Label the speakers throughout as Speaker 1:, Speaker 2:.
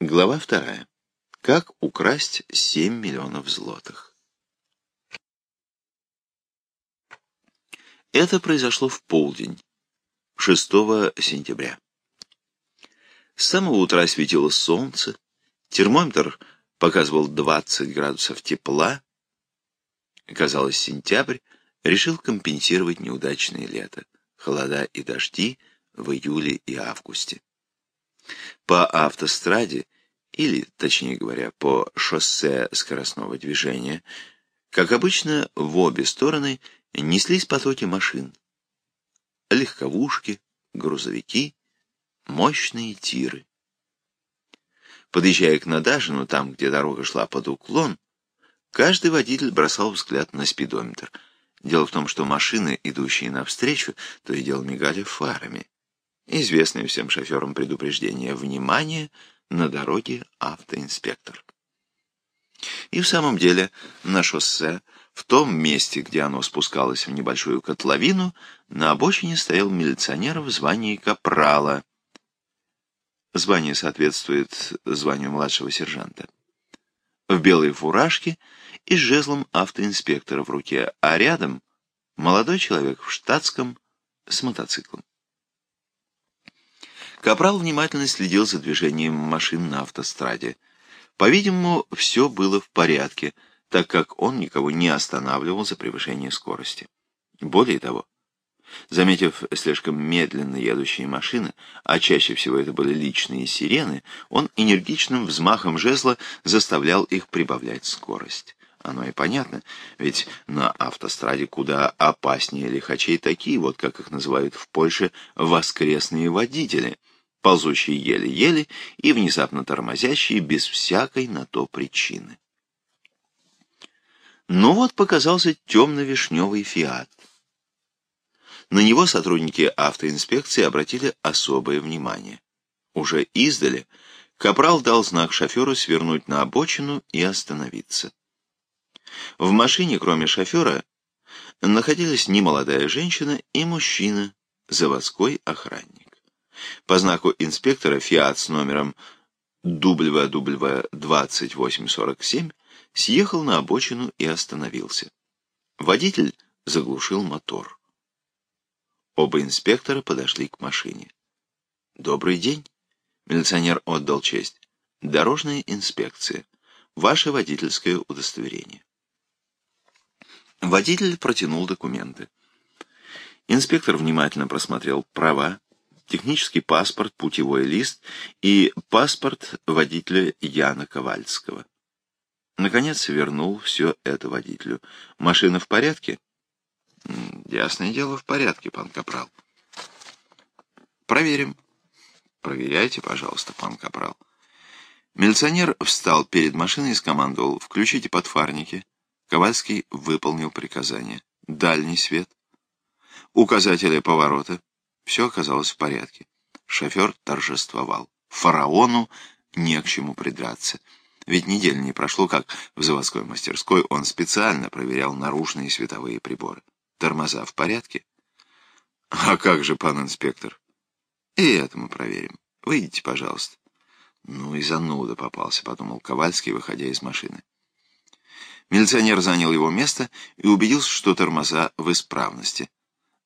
Speaker 1: Глава вторая. Как украсть 7 миллионов злотых. Это произошло в полдень, 6 сентября. С самого утра светило солнце, термометр показывал 20 градусов тепла. Казалось, сентябрь решил компенсировать неудачное лето, холода и дожди в июле и августе. По автостраде, или, точнее говоря, по шоссе скоростного движения, как обычно, в обе стороны неслись потоки машин. Легковушки, грузовики, мощные тиры. Подъезжая к Надажину, там, где дорога шла под уклон, каждый водитель бросал взгляд на спидометр. Дело в том, что машины, идущие навстречу, то и дело мигали фарами. Известное всем шоферам предупреждение «Внимание!» на дороге автоинспектор. И в самом деле на шоссе, в том месте, где оно спускалось в небольшую котловину, на обочине стоял милиционер в звании капрала. Звание соответствует званию младшего сержанта. В белой фуражке и с жезлом автоинспектора в руке, а рядом молодой человек в штатском с мотоциклом. Капрал внимательно следил за движением машин на автостраде. По-видимому, все было в порядке, так как он никого не останавливал за превышение скорости. Более того, заметив слишком медленно едущие машины, а чаще всего это были личные сирены, он энергичным взмахом жезла заставлял их прибавлять скорость. Оно и понятно, ведь на автостраде куда опаснее лихачей такие, вот как их называют в Польше, воскресные водители — ползущие еле-еле и внезапно тормозящие без всякой на то причины. Ну вот показался темно-вишневый «Фиат». На него сотрудники автоинспекции обратили особое внимание. Уже издали Капрал дал знак шоферу свернуть на обочину и остановиться. В машине, кроме шофера, находились немолодая женщина и мужчина, заводской охранник. По знаку инспектора «Фиат» с номером WW2847 съехал на обочину и остановился. Водитель заглушил мотор. Оба инспектора подошли к машине. «Добрый день!» Милиционер отдал честь. «Дорожная инспекция. Ваше водительское удостоверение». Водитель протянул документы. Инспектор внимательно просмотрел права, технический паспорт, путевой лист и паспорт водителя Яна Ковальского. Наконец вернул все это водителю. «Машина в порядке?» «Ясное дело, в порядке, пан Капрал». «Проверим». «Проверяйте, пожалуйста, пан Капрал». Милиционер встал перед машиной и скомандовал «Включите подфарники». Ковальский выполнил приказание. «Дальний свет». Указатели поворота. Все оказалось в порядке. Шофер торжествовал. Фараону не к чему придраться. Ведь недели не прошло, как в заводской мастерской он специально проверял наружные световые приборы. Тормоза в порядке? А как же, пан инспектор? И это мы проверим. Выйдите, пожалуйста. Ну и зануда попался, подумал Ковальский, выходя из машины. Милиционер занял его место и убедился, что тормоза в исправности.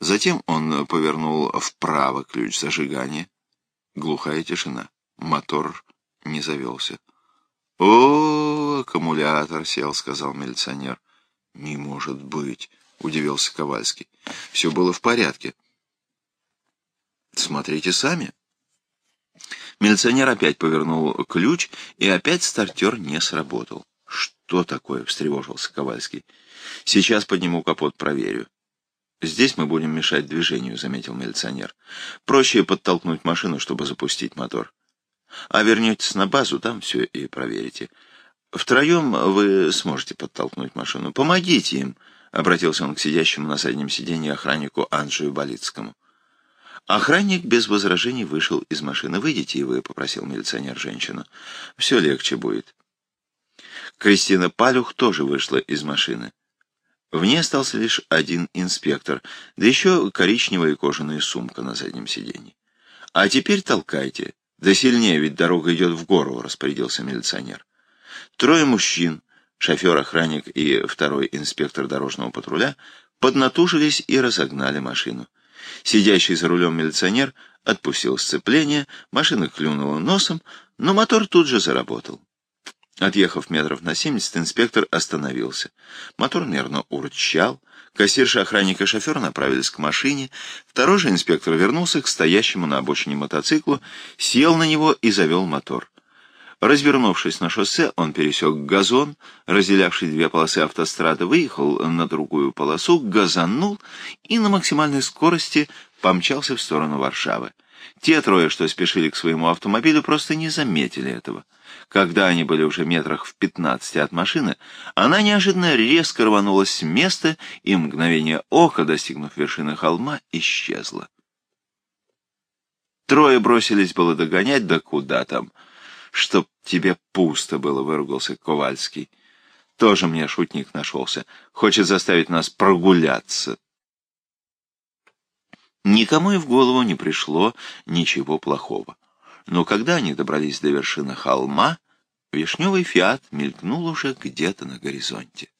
Speaker 1: Затем он повернул вправо ключ зажигания. Глухая тишина. Мотор не завелся. «О, аккумулятор сел», — сказал милиционер. «Не может быть», — удивился Ковальский. «Все было в порядке». «Смотрите сами». Милиционер опять повернул ключ, и опять стартер не сработал. «Что такое?» — встревожился Ковальский. «Сейчас подниму капот, проверю». «Здесь мы будем мешать движению», — заметил милиционер. «Проще подтолкнуть машину, чтобы запустить мотор. А вернетесь на базу, там все и проверите. Втроем вы сможете подтолкнуть машину. Помогите им», — обратился он к сидящему на заднем сиденье охраннику Анджию Болицкому. Охранник без возражений вышел из машины. «Выйдите и вы», — попросил милиционер женщину. «Все легче будет». Кристина Палюх тоже вышла из машины. В ней остался лишь один инспектор, да еще коричневая кожаная сумка на заднем сиденье. «А теперь толкайте», Да сильнее, ведь дорога идет в гору, распорядился милиционер. Трое мужчин, шофер, охранник и второй инспектор дорожного патруля, поднатужились и разогнали машину. Сидящий за рулем милиционер отпустил сцепление, машина клюнула носом, но мотор тут же заработал. Отъехав метров на семьдесят, инспектор остановился. Мотор нервно урчал, кассирша, охранник и шофер направились к машине, второй же инспектор вернулся к стоящему на обочине мотоциклу, сел на него и завел мотор. Развернувшись на шоссе, он пересек газон, разделявший две полосы автострады, выехал на другую полосу, газанул и на максимальной скорости помчался в сторону Варшавы. Те трое, что спешили к своему автомобилю, просто не заметили этого. Когда они были уже метрах в пятнадцати от машины, она неожиданно резко рванулась с места и мгновение ока, достигнув вершины холма, исчезла. Трое бросились было догонять, да куда там. «Чтоб тебе пусто было», — выругался Ковальский. «Тоже мне шутник нашелся. Хочет заставить нас прогуляться». Никому и в голову не пришло ничего плохого. Но когда они добрались до вершины холма, вишневый фиат мелькнул уже где-то на горизонте.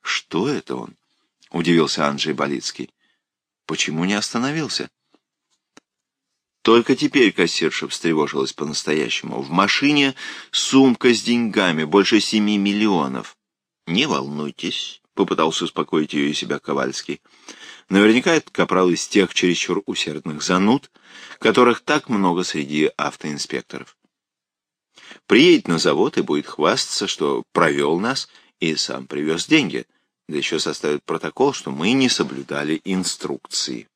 Speaker 1: «Что это он?» — удивился Анджей Болицкий. «Почему не остановился?» Только теперь кассирша встревожилась по-настоящему. В машине сумка с деньгами, больше семи миллионов. «Не волнуйтесь», — попытался успокоить ее и себя Ковальский. Наверняка это капрал из тех чересчур усердных зануд, которых так много среди автоинспекторов. Приедет на завод и будет хвастаться, что провел нас и сам привез деньги, да еще составит протокол, что мы не соблюдали инструкции.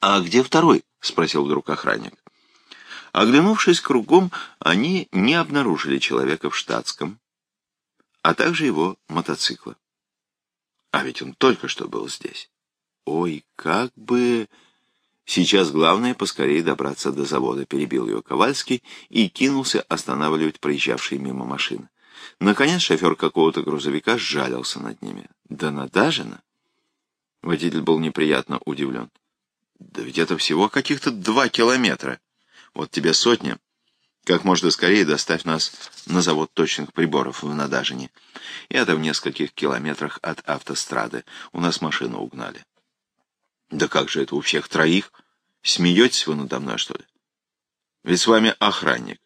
Speaker 1: «А где второй?» — спросил вдруг охранник. Оглянувшись кругом, они не обнаружили человека в штатском, а также его мотоцикла. А ведь он только что был здесь. Ой, как бы... Сейчас главное поскорее добраться до завода, перебил ее Ковальский и кинулся останавливать проезжавшие мимо машины. Наконец шофер какого-то грузовика сжалился над ними. Да надажено! Водитель был неприятно удивлен. Да ведь это всего каких-то два километра. Вот тебе сотня. Как можно скорее доставь нас на завод точных приборов в Надажине. Это в нескольких километрах от автострады. У нас машину угнали. Да как же это у всех троих? Смеетесь вы надо мной, что ли? Ведь с вами охранник.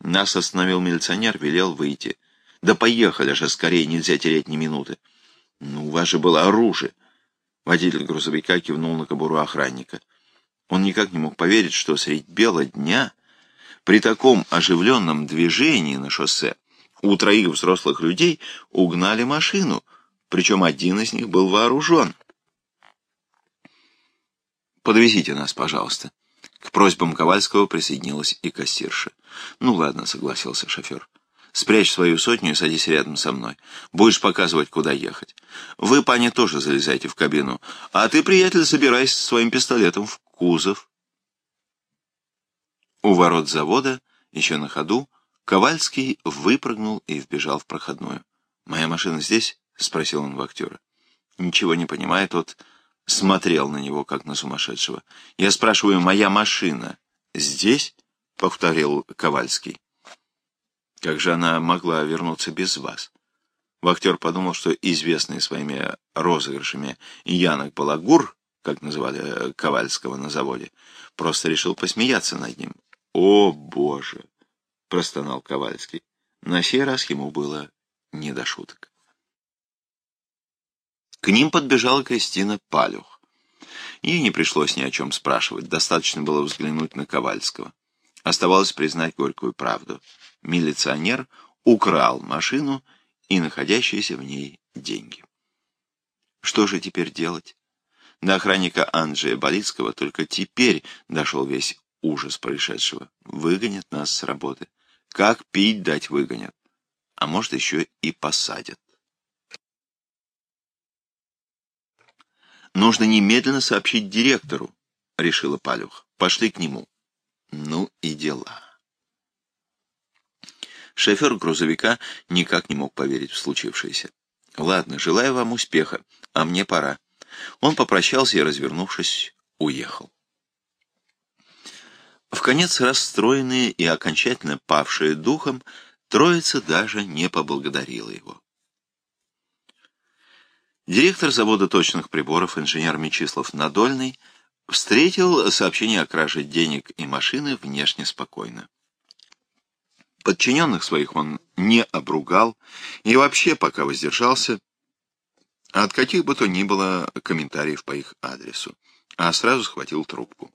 Speaker 1: Нас остановил милиционер, велел выйти. Да поехали же скорее, нельзя терять ни минуты. Ну, у вас же было оружие. Водитель грузовика кивнул на кобуру охранника. Он никак не мог поверить, что средь бела дня при таком оживленном движении на шоссе у троих взрослых людей угнали машину, причем один из них был вооружен. «Подвезите нас, пожалуйста». К просьбам Ковальского присоединилась и кассирша. «Ну ладно», — согласился шофер. «Спрячь свою сотню и садись рядом со мной. Будешь показывать, куда ехать. Вы, паня, тоже залезайте в кабину. А ты, приятель, собирайся своим пистолетом в кузов». У ворот завода, еще на ходу, Ковальский выпрыгнул и вбежал в проходную. «Моя машина здесь?» — спросил он в актера. Ничего не понимая, тот смотрел на него, как на сумасшедшего. «Я спрашиваю, моя машина здесь?» — повторил Ковальский. «Как же она могла вернуться без вас?» Вахтер подумал, что известный своими розыгрышами Янок Балагур, как называли Ковальского на заводе, просто решил посмеяться над ним. «О, Боже!» — простонал Ковальский. На сей раз ему было не до шуток. К ним подбежала Кристина Палюх. Ей не пришлось ни о чем спрашивать, достаточно было взглянуть на Ковальского. Оставалось признать горькую правду. Милиционер украл машину и находящиеся в ней деньги. Что же теперь делать? До охранника Анджея Болицкого только теперь дошел весь ужас происшедшего. Выгонят нас с работы. Как пить дать выгонят. А может, еще и посадят. Нужно немедленно сообщить директору, решила Палюх. Пошли к нему. Ну и дела. Шофер грузовика никак не мог поверить в случившееся. «Ладно, желаю вам успеха, а мне пора». Он попрощался и, развернувшись, уехал. В конец расстроенные и окончательно павшие духом, троица даже не поблагодарила его. Директор завода точных приборов, инженер Мечислав Надольный, встретил сообщение о краже денег и машины внешне спокойно. Подчиненных своих он не обругал и вообще пока воздержался от каких бы то ни было комментариев по их адресу, а сразу схватил трубку.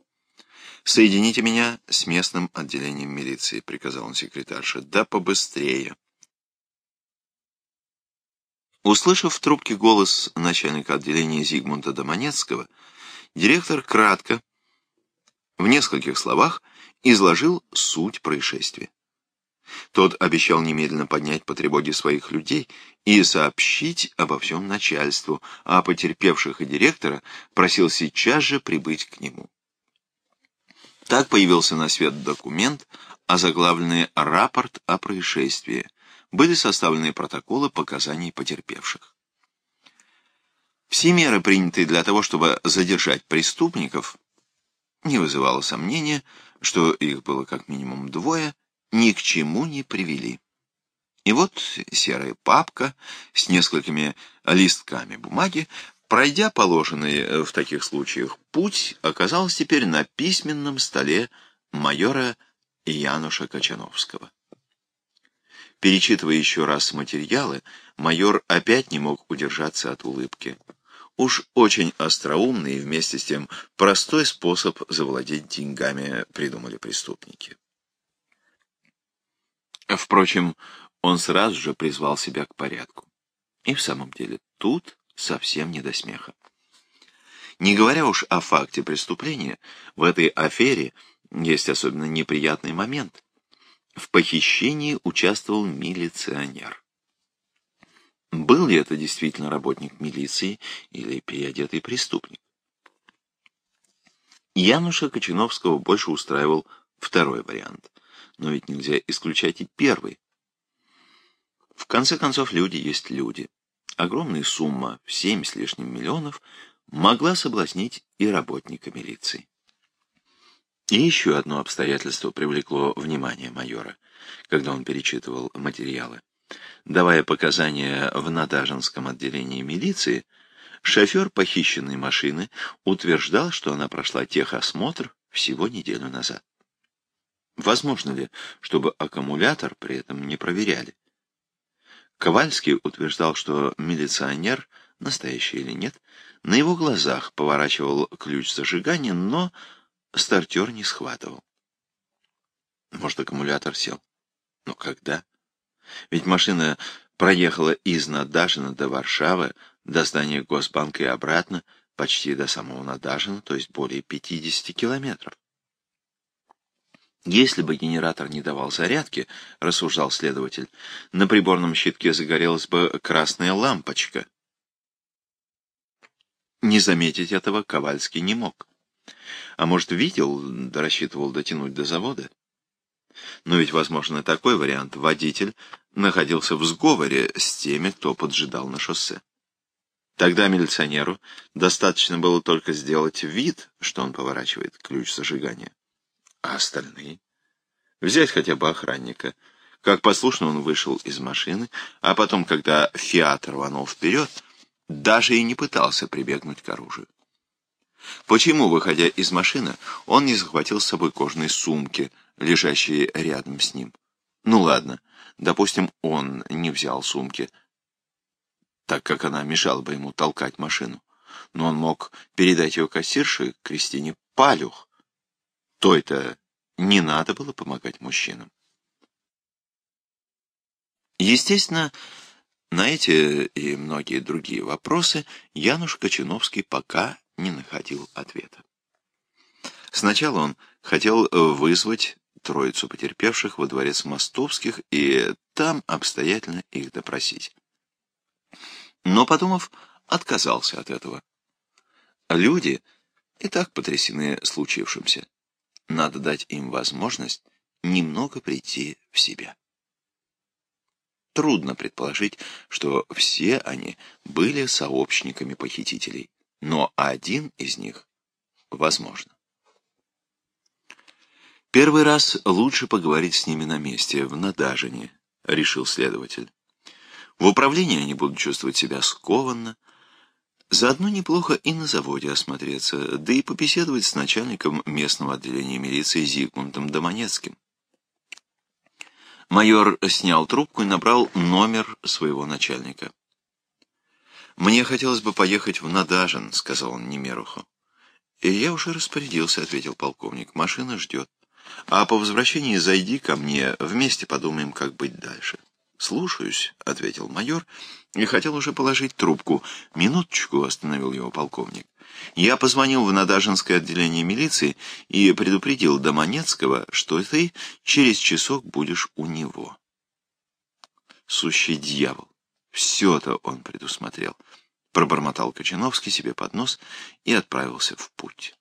Speaker 1: «Соедините меня с местным отделением милиции», — приказал он секретарше. «Да побыстрее». Услышав в трубке голос начальника отделения Зигмунда Домонецкого, директор кратко, в нескольких словах, изложил суть происшествия. Тот обещал немедленно поднять по тревоге своих людей и сообщить обо всем начальству, а потерпевших и директора просил сейчас же прибыть к нему. Так появился на свет документ, озаглавленный «Рапорт о происшествии». Были составлены протоколы показаний потерпевших. Все меры, принятые для того, чтобы задержать преступников, не вызывало сомнения, что их было как минимум двое, ни к чему не привели. И вот серая папка с несколькими листками бумаги Пройдя положенный э, в таких случаях путь, оказался теперь на письменном столе майора Януша Качановского. Перечитывая еще раз материалы, майор опять не мог удержаться от улыбки. Уж очень остроумный и вместе с тем простой способ завладеть деньгами придумали преступники. Впрочем, он сразу же призвал себя к порядку. И в самом деле тут совсем не до смеха. Не говоря уж о факте преступления, в этой афере есть особенно неприятный момент. В похищении участвовал милиционер. Был ли это действительно работник милиции или переодетый преступник? Януша Кочиновского больше устраивал второй вариант, но ведь нельзя исключать и первый. В конце концов, люди есть люди огромная сумма в семь с лишним миллионов могла соблазнить и работника милиции. И еще одно обстоятельство привлекло внимание майора, когда он перечитывал материалы. Давая показания в Надажинском отделении милиции, шофер похищенной машины утверждал, что она прошла техосмотр всего неделю назад. Возможно ли, чтобы аккумулятор при этом не проверяли? Ковальский утверждал, что милиционер, настоящий или нет, на его глазах поворачивал ключ зажигания, но стартер не схватывал. Может, аккумулятор сел? Но когда? Ведь машина проехала из Надажина до Варшавы, до здания Госбанка и обратно, почти до самого Надажина, то есть более 50 километров. Если бы генератор не давал зарядки, рассуждал следователь, на приборном щитке загорелась бы красная лампочка. Не заметить этого Ковальский не мог. А может, видел, да рассчитывал дотянуть до завода? Но ведь, возможно, такой вариант. Водитель находился в сговоре с теми, кто поджидал на шоссе. Тогда милиционеру достаточно было только сделать вид, что он поворачивает ключ зажигания. А остальные? Взять хотя бы охранника. Как послушно он вышел из машины, а потом, когда «Фиат» рванул вперед, даже и не пытался прибегнуть к оружию. Почему, выходя из машины, он не захватил с собой кожаные сумки, лежащие рядом с ним? Ну ладно, допустим, он не взял сумки, так как она мешала бы ему толкать машину. Но он мог передать ее кассирше Кристине Палюх, той-то не надо было помогать мужчинам. Естественно, на эти и многие другие вопросы Януш Кочиновский пока не находил ответа. Сначала он хотел вызвать троицу потерпевших во дворец Мостовских и там обстоятельно их допросить. Но, подумав, отказался от этого. Люди и так потрясены случившимся. Надо дать им возможность немного прийти в себя. Трудно предположить, что все они были сообщниками похитителей, но один из них возможно. Первый раз лучше поговорить с ними на месте, в Надажине, решил следователь. В управлении они будут чувствовать себя скованно, Заодно неплохо и на заводе осмотреться, да и побеседовать с начальником местного отделения милиции Зигмундом Домонецким. Майор снял трубку и набрал номер своего начальника. «Мне хотелось бы поехать в Надажин», — сказал он Немеруху. «И я уже распорядился», — ответил полковник. «Машина ждет. А по возвращении зайди ко мне, вместе подумаем, как быть дальше». «Слушаюсь», — ответил майор, и хотел уже положить трубку. «Минуточку», — остановил его полковник. «Я позвонил в Надажинское отделение милиции и предупредил Домонецкого, что ты через часок будешь у него». Сущий дьявол. Все-то он предусмотрел. Пробормотал Кочановский себе под нос и отправился в путь.